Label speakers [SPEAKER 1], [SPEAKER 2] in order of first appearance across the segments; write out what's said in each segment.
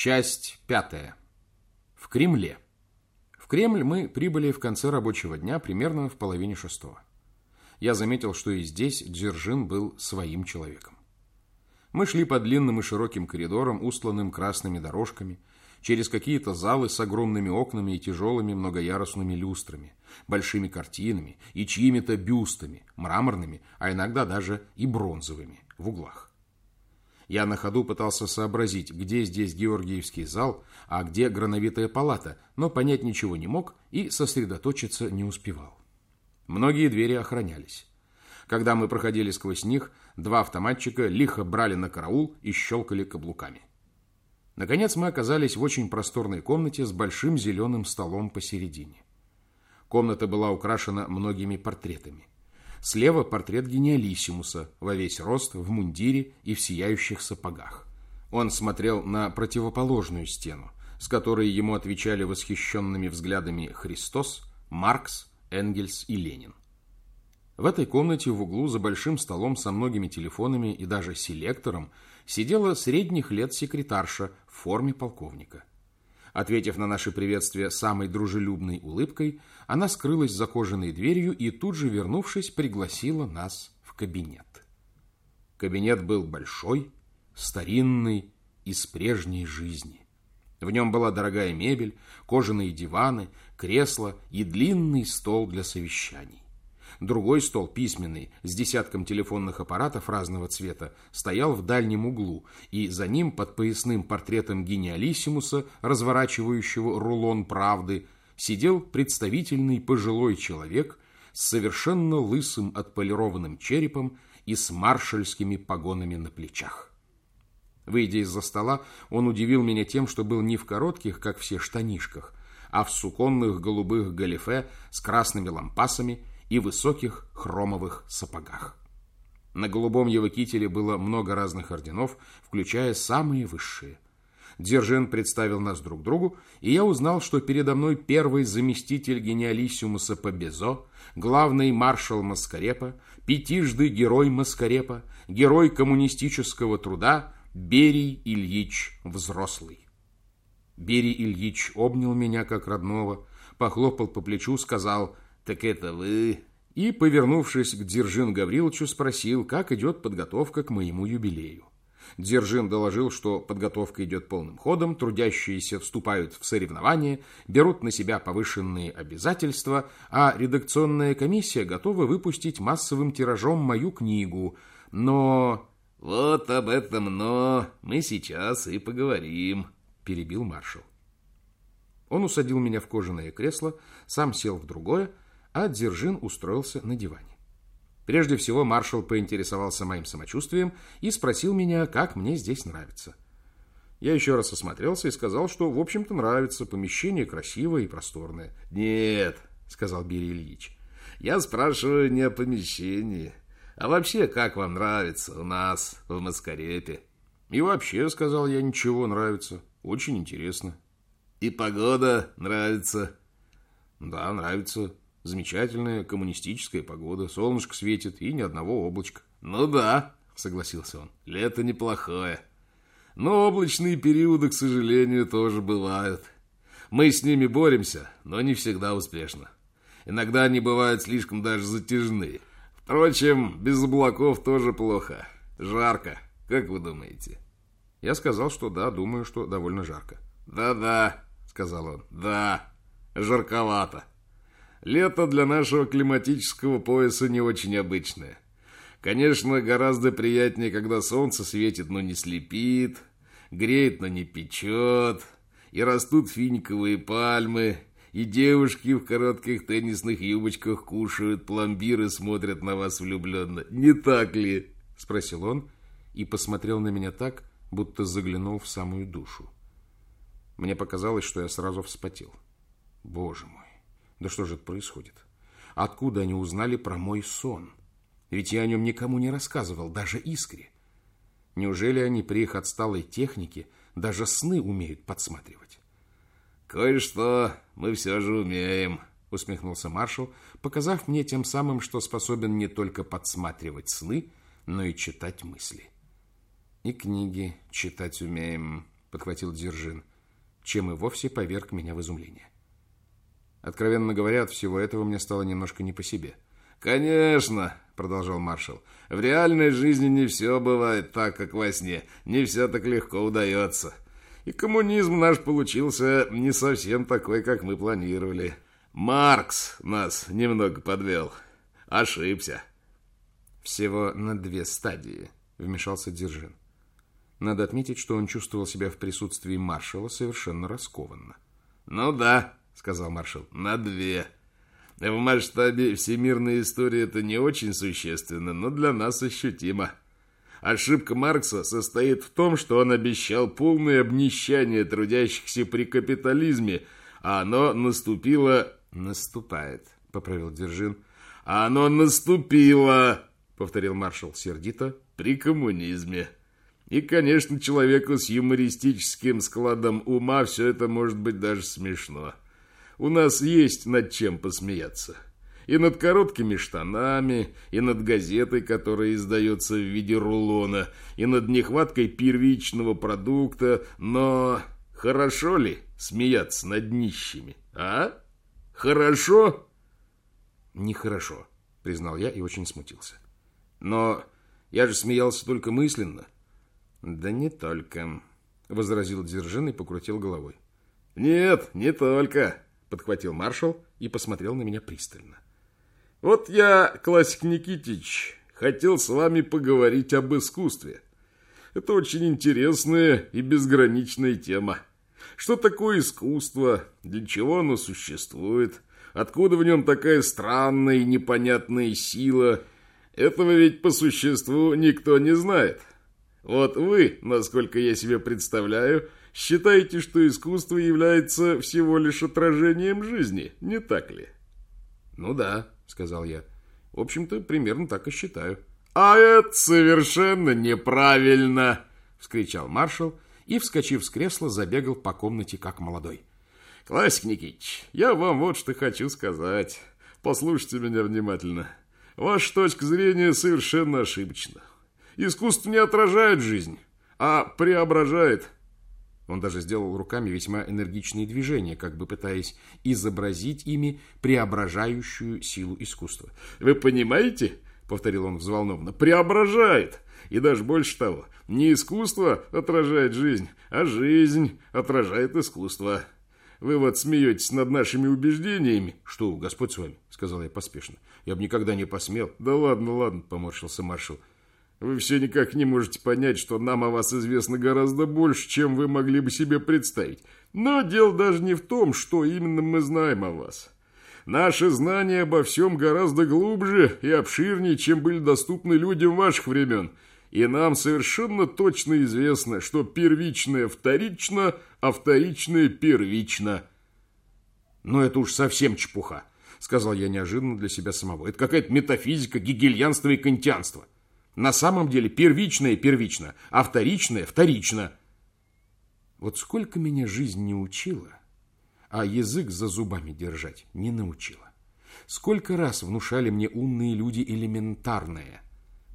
[SPEAKER 1] Часть пятая. В Кремле. В Кремль мы прибыли в конце рабочего дня примерно в половине шестого. Я заметил, что и здесь Дзержин был своим человеком. Мы шли по длинным и широким коридорам, устланным красными дорожками, через какие-то залы с огромными окнами и тяжелыми многоярусными люстрами, большими картинами и чьими-то бюстами, мраморными, а иногда даже и бронзовыми, в углах. Я на ходу пытался сообразить, где здесь Георгиевский зал, а где Грановитая палата, но понять ничего не мог и сосредоточиться не успевал. Многие двери охранялись. Когда мы проходили сквозь них, два автоматчика лихо брали на караул и щелкали каблуками. Наконец мы оказались в очень просторной комнате с большим зеленым столом посередине. Комната была украшена многими портретами. Слева портрет гениалиссимуса во весь рост, в мундире и в сияющих сапогах. Он смотрел на противоположную стену, с которой ему отвечали восхищенными взглядами Христос, Маркс, Энгельс и Ленин. В этой комнате в углу за большим столом со многими телефонами и даже селектором сидела средних лет секретарша в форме полковника. Ответив на наше приветствие самой дружелюбной улыбкой, она скрылась за кожаной дверью и тут же, вернувшись, пригласила нас в кабинет. Кабинет был большой, старинный, из прежней жизни. В нем была дорогая мебель, кожаные диваны, кресла и длинный стол для совещаний. Другой стол, письменный, с десятком телефонных аппаратов разного цвета, стоял в дальнем углу, и за ним, под поясным портретом гениалиссимуса, разворачивающего рулон правды, сидел представительный пожилой человек с совершенно лысым отполированным черепом и с маршальскими погонами на плечах. Выйдя из-за стола, он удивил меня тем, что был не в коротких, как все, штанишках, а в суконных голубых галифе с красными лампасами и высоких хромовых сапогах. На голубом его кителе было много разных орденов, включая самые высшие. Дзержин представил нас друг другу, и я узнал, что передо мной первый заместитель гениалиссимуса Побезо, главный маршал Маскарепа, пятижды герой Маскарепа, герой коммунистического труда Берий Ильич Взрослый. Берий Ильич обнял меня как родного, похлопал по плечу, сказал – «Так это вы...» И, повернувшись к Дзержин Гавриловичу, спросил, как идет подготовка к моему юбилею. Дзержин доложил, что подготовка идет полным ходом, трудящиеся вступают в соревнования, берут на себя повышенные обязательства, а редакционная комиссия готова выпустить массовым тиражом мою книгу. Но... «Вот об этом «но» мы сейчас и поговорим», – перебил маршал. Он усадил меня в кожаное кресло, сам сел в другое, а Дзержин устроился на диване. Прежде всего маршал поинтересовался моим самочувствием и спросил меня, как мне здесь нравится. Я еще раз осмотрелся и сказал, что, в общем-то, нравится, помещение красивое и просторное. «Нет», — сказал Берий Ильич, — «я спрашиваю не о помещении, а вообще, как вам нравится у нас в Маскарепе?» «И вообще», — сказал я, — «ничего нравится, очень интересно». «И погода нравится?» «Да, нравится». Замечательная коммунистическая погода, солнышко светит и ни одного облачка. Ну да, согласился он, лето неплохое. Но облачные периоды, к сожалению, тоже бывают. Мы с ними боремся, но не всегда успешно. Иногда они бывают слишком даже затяжные. Впрочем, без облаков тоже плохо. Жарко, как вы думаете? Я сказал, что да, думаю, что довольно жарко. Да-да, сказал он, да, жарковато. Лето для нашего климатического пояса не очень обычное. Конечно, гораздо приятнее, когда солнце светит, но не слепит, греет, но не печет, и растут финиковые пальмы, и девушки в коротких теннисных юбочках кушают пломбир и смотрят на вас влюбленно. Не так ли? Спросил он и посмотрел на меня так, будто заглянул в самую душу. Мне показалось, что я сразу вспотел. Боже мой! Да что же это происходит? Откуда они узнали про мой сон? Ведь я о нем никому не рассказывал, даже Искре. Неужели они при их отсталой технике даже сны умеют подсматривать? «Кое-что мы все же умеем», — усмехнулся маршал, показав мне тем самым, что способен не только подсматривать сны, но и читать мысли. «И книги читать умеем», подхватил Дзержин, чем и вовсе поверг меня в изумление. Откровенно говоря, от всего этого мне стало немножко не по себе.
[SPEAKER 2] «Конечно», — продолжал маршал, — «в реальной жизни не все бывает так, как во сне, не все так легко удается. И коммунизм наш получился не совсем такой, как мы планировали. Маркс нас немного подвел. Ошибся».
[SPEAKER 1] «Всего на две стадии», — вмешался Дзержин. Надо отметить, что он чувствовал себя в присутствии маршала совершенно раскованно.
[SPEAKER 2] «Ну да», — сказал маршал, — «на две. В масштабе всемирной истории это не очень существенно, но для нас ощутимо. Ошибка Маркса состоит в том, что он обещал полное обнищание трудящихся при капитализме, а оно наступило...
[SPEAKER 1] «Наступает», — поправил Держин.
[SPEAKER 2] «А оно наступило», — повторил маршал сердито, — «при коммунизме». И, конечно, человеку с юмористическим складом ума все это может быть даже смешно. У нас есть над чем посмеяться. И над короткими штанами, и над газетой, которая издается в виде рулона, и над нехваткой первичного продукта, но хорошо ли смеяться над нищими, а? Хорошо?
[SPEAKER 1] Нехорошо, признал я и очень смутился. Но я же смеялся только мысленно.
[SPEAKER 2] Да не только,
[SPEAKER 1] возразил Дзержин и покрутил головой.
[SPEAKER 2] Нет, не только, подхватил маршал и посмотрел на меня пристально. Вот я, классик Никитич, хотел с вами поговорить об искусстве. Это очень интересная и безграничная тема. Что такое искусство? Для чего оно существует? Откуда в нем такая странная и непонятная сила? Этого ведь по существу никто не знает. Вот вы, насколько я себе представляю, считаете, что искусство является всего лишь отражением жизни, не так ли?
[SPEAKER 1] Ну да, сказал я. В общем-то, примерно так и считаю.
[SPEAKER 2] А это совершенно неправильно, вскричал маршал и, вскочив с кресла, забегал по комнате как молодой. Классик Никитич, я вам вот что хочу сказать. Послушайте меня внимательно. Ваша точка зрения совершенно ошибочна. Искусство не отражает жизнь, а преображает.
[SPEAKER 1] Он даже сделал руками весьма энергичные движения, как бы пытаясь изобразить ими преображающую силу искусства.
[SPEAKER 2] «Вы понимаете?» — повторил он взволнованно. «Преображает! И даже больше того, не искусство отражает жизнь, а жизнь отражает искусство. Вы вот смеетесь над нашими убеждениями».
[SPEAKER 1] «Что, Господь с вами?» — сказал я поспешно. «Я бы никогда не посмел».
[SPEAKER 2] «Да ладно, ладно», — поморщился маршал. Вы все никак не можете понять, что нам о вас известно гораздо больше, чем вы могли бы себе представить. Но дело даже не в том, что именно мы знаем о вас. Наши знания обо всем гораздо глубже и обширнее, чем были доступны людям ваших времен. И нам совершенно точно известно, что первичное вторично, а вторичное первично.
[SPEAKER 1] Но это уж совсем чепуха, сказал я неожиданно для себя самого. Это какая-то метафизика, гегельянство и кантианство. На самом деле первичное первично, а вторичное вторично. Вот сколько меня жизнь не учила, а язык за зубами держать не научила. Сколько раз внушали мне умные люди элементарное.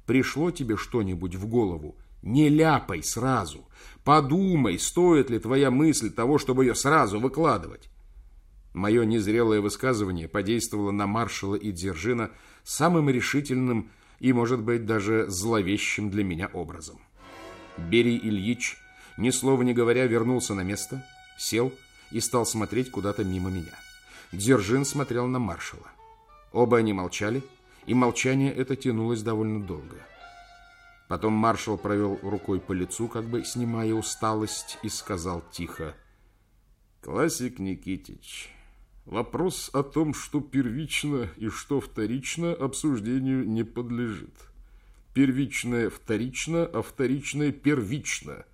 [SPEAKER 1] Пришло тебе что-нибудь в голову, не ляпай сразу. Подумай, стоит ли твоя мысль того, чтобы ее сразу выкладывать. Мое незрелое высказывание подействовало на маршала и Дзержина самым решительным и, может быть, даже зловещим для меня образом. Берий Ильич, ни слова не говоря, вернулся на место, сел и стал смотреть куда-то мимо меня. Дзержин смотрел на маршала. Оба они молчали, и молчание это тянулось довольно долго. Потом маршал провел рукой по лицу, как бы снимая усталость, и сказал тихо.
[SPEAKER 2] «Классик Никитич, Вопрос о том, что первично и что вторично, обсуждению не подлежит. Первичное вторично, а вторичное первично.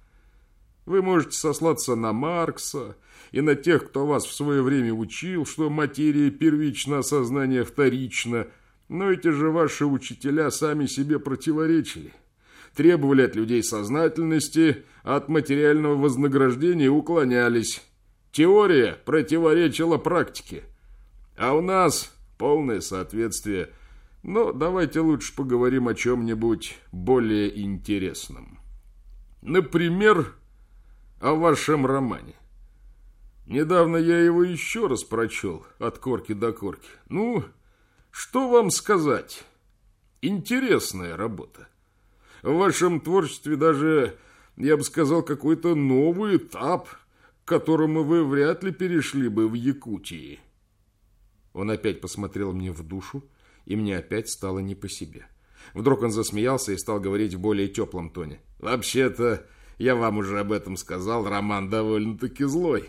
[SPEAKER 2] Вы можете сослаться на Маркса и на тех, кто вас в свое время учил, что материя первична, а сознание вторично, но эти же ваши учителя сами себе противоречили. Требовали от людей сознательности, а от материального вознаграждения уклонялись. Теория противоречила практике. А у нас полное соответствие. Но давайте лучше поговорим о чем-нибудь более интересном. Например, о вашем романе. Недавно я его еще раз прочел, от корки до корки. Ну, что вам сказать? Интересная работа. В вашем творчестве даже, я бы сказал, какой-то новый этап, которому вы вряд ли перешли бы в Якутии.
[SPEAKER 1] Он опять посмотрел мне в душу, и мне опять стало не по себе. Вдруг он засмеялся и стал говорить в более теплом тоне.
[SPEAKER 2] «Вообще-то, я вам уже об этом сказал, роман довольно-таки злой.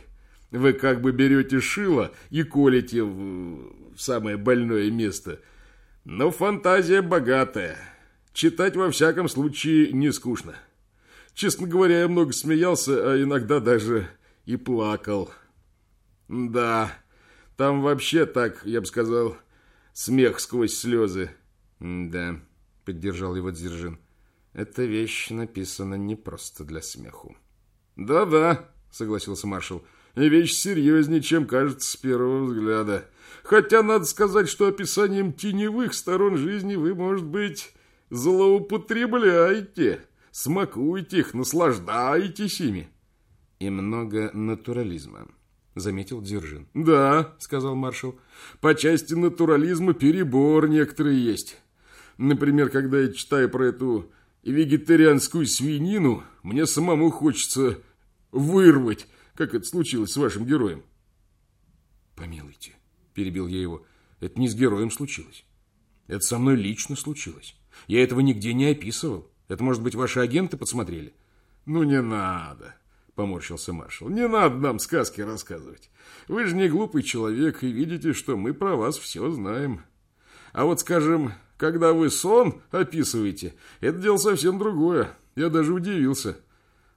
[SPEAKER 2] Вы как бы берете шило и колите в, в самое больное место. Но фантазия богатая. Читать во всяком случае не скучно. Честно говоря, я много смеялся, а иногда даже и плакал. Да, там вообще так, я бы сказал, смех сквозь слезы.
[SPEAKER 1] Да, поддержал его Дзержин. Эта вещь написана не просто для смеху.
[SPEAKER 2] Да-да, согласился маршал. И вещь серьезнее, чем кажется с первого взгляда. Хотя надо сказать, что описанием теневых сторон жизни вы, может быть, злоупотребляете, смакуете их, наслаждаетесь ими.
[SPEAKER 1] И много натурализма, заметил Дзержин.
[SPEAKER 2] Да, сказал маршал, по части натурализма перебор некоторые есть. Например, когда я читаю про эту вегетарианскую свинину, мне самому хочется вырвать, как это случилось с вашим героем.
[SPEAKER 1] Помилуйте, перебил я его, это не с героем случилось. Это со мной лично случилось. Я этого нигде не описывал. Это, может быть, ваши агенты подсмотрели?
[SPEAKER 2] Ну, не надо, поморщился маршал. Не надо нам сказки рассказывать. Вы же не глупый человек и видите, что мы про вас все знаем. А вот, скажем, когда вы сон описываете, это дело совсем другое. Я даже удивился.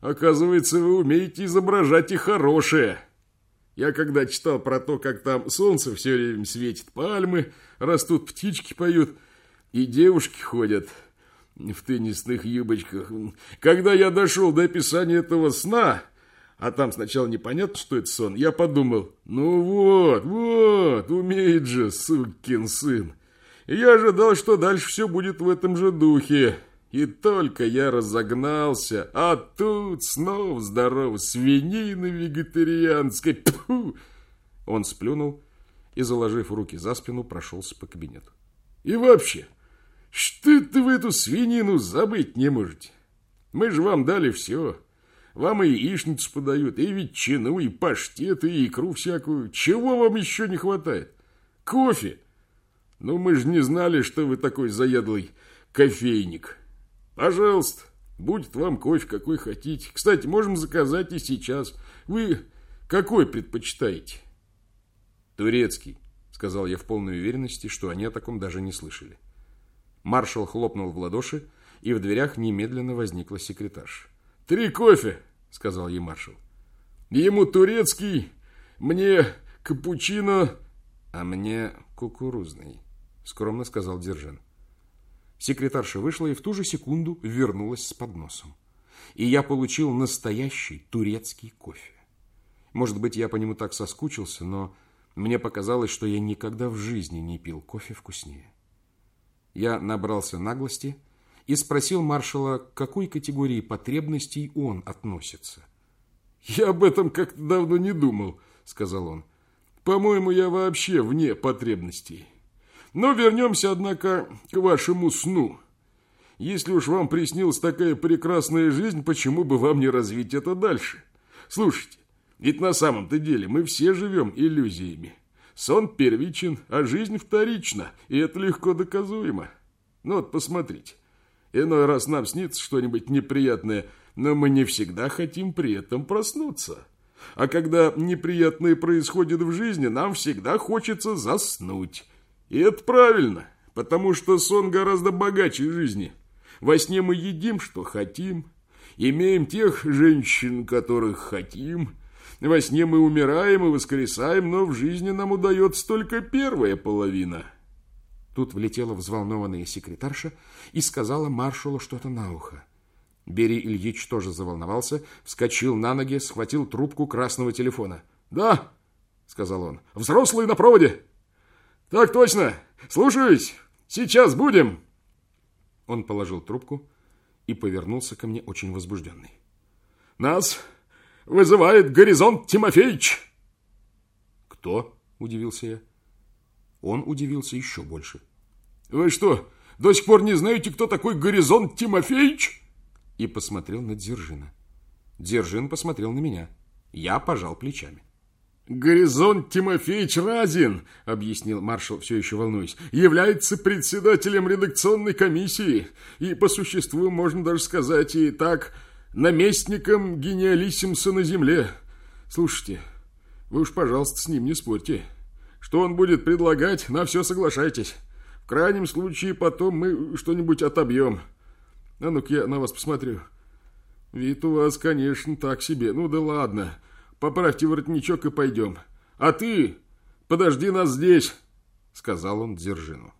[SPEAKER 2] Оказывается, вы умеете изображать и хорошее. Я когда читал про то, как там солнце все время светит, пальмы растут, птички поют, и девушки ходят в теннисных юбочках. Когда я дошел до описания этого сна, а там сначала непонятно, что это сон, я подумал, ну вот, вот, умеет же, сукин сын. Я ожидал, что дальше все будет в этом же духе. И только я разогнался, а тут снова здоров свинины вегетарианской. Пфу!
[SPEAKER 1] Он сплюнул и, заложив руки за спину, прошелся по кабинету.
[SPEAKER 2] И вообще, что это вы эту свинину забыть не можете? Мы же вам дали все. Вам и яичницу подают, и ветчину, и паштет, и икру всякую. Чего вам еще не хватает? Кофе? Ну, мы же не знали, что вы такой заядлый кофейник. Пожалуйста, будет вам кофе, какой хотите. Кстати, можем заказать и сейчас. Вы какой предпочитаете?
[SPEAKER 1] Турецкий, сказал я в полной уверенности, что они о таком даже не слышали. Маршал хлопнул в ладоши, и в дверях немедленно возникла секретарша.
[SPEAKER 2] «Три кофе!» — сказал ей маршал. «Ему турецкий, мне капучино...»
[SPEAKER 1] «А мне кукурузный», — скромно сказал Держин. Секретарша вышла и в ту же секунду вернулась с подносом. И я получил настоящий турецкий кофе. Может быть, я по нему так соскучился, но мне показалось, что я никогда в жизни не пил кофе вкуснее. Я набрался наглости и спросил маршала, к какой категории потребностей он относится.
[SPEAKER 2] «Я об этом как-то давно не думал», — сказал он. «По-моему, я вообще вне потребностей». Но вернемся, однако, к вашему сну. Если уж вам приснилась такая прекрасная жизнь, почему бы вам не развить это дальше? Слушайте, ведь на самом-то деле мы все живем иллюзиями. Сон первичен, а жизнь вторична, и это легко доказуемо. Ну вот, посмотрите. Иной раз нам снится что-нибудь неприятное, но мы не всегда хотим при этом проснуться. А когда неприятное происходит в жизни, нам всегда хочется заснуть. И это правильно, потому что сон гораздо богаче жизни. Во сне мы едим, что хотим, имеем тех женщин, которых хотим. Во сне мы умираем и воскресаем, но в жизни нам удается только первая половина.
[SPEAKER 1] Тут влетела взволнованная секретарша и сказала маршалу что-то на ухо. Берий Ильич тоже заволновался, вскочил на ноги, схватил трубку красного телефона.
[SPEAKER 2] «Да», — сказал он, — «взрослый на проводе». «Так точно! Слушаюсь! Сейчас будем!»
[SPEAKER 1] Он положил трубку и повернулся ко мне очень возбужденный.
[SPEAKER 2] «Нас вызывает Горизонт Тимофеевич!»
[SPEAKER 1] «Кто?» – удивился я. Он удивился еще больше.
[SPEAKER 2] «Вы что, до сих пор не знаете, кто такой Горизонт Тимофеевич?»
[SPEAKER 1] И посмотрел на Дзержина. Дзержин посмотрел на меня. Я пожал плечами.
[SPEAKER 2] «Горизонт Тимофеевич Разин, — объяснил маршал, все еще волнуясь, — является председателем редакционной комиссии и, по существу, можно даже сказать и так, наместником гениалиссимуса на земле. Слушайте, вы уж, пожалуйста, с ним не спорьте. Что он будет предлагать, на все соглашайтесь. В крайнем случае, потом мы что-нибудь отобьем. А ну-ка я на вас посмотрю. Вид у вас, конечно, так себе. Ну да ладно». Поправьте воротничок и пойдем. А ты подожди нас здесь, сказал он Дзержину.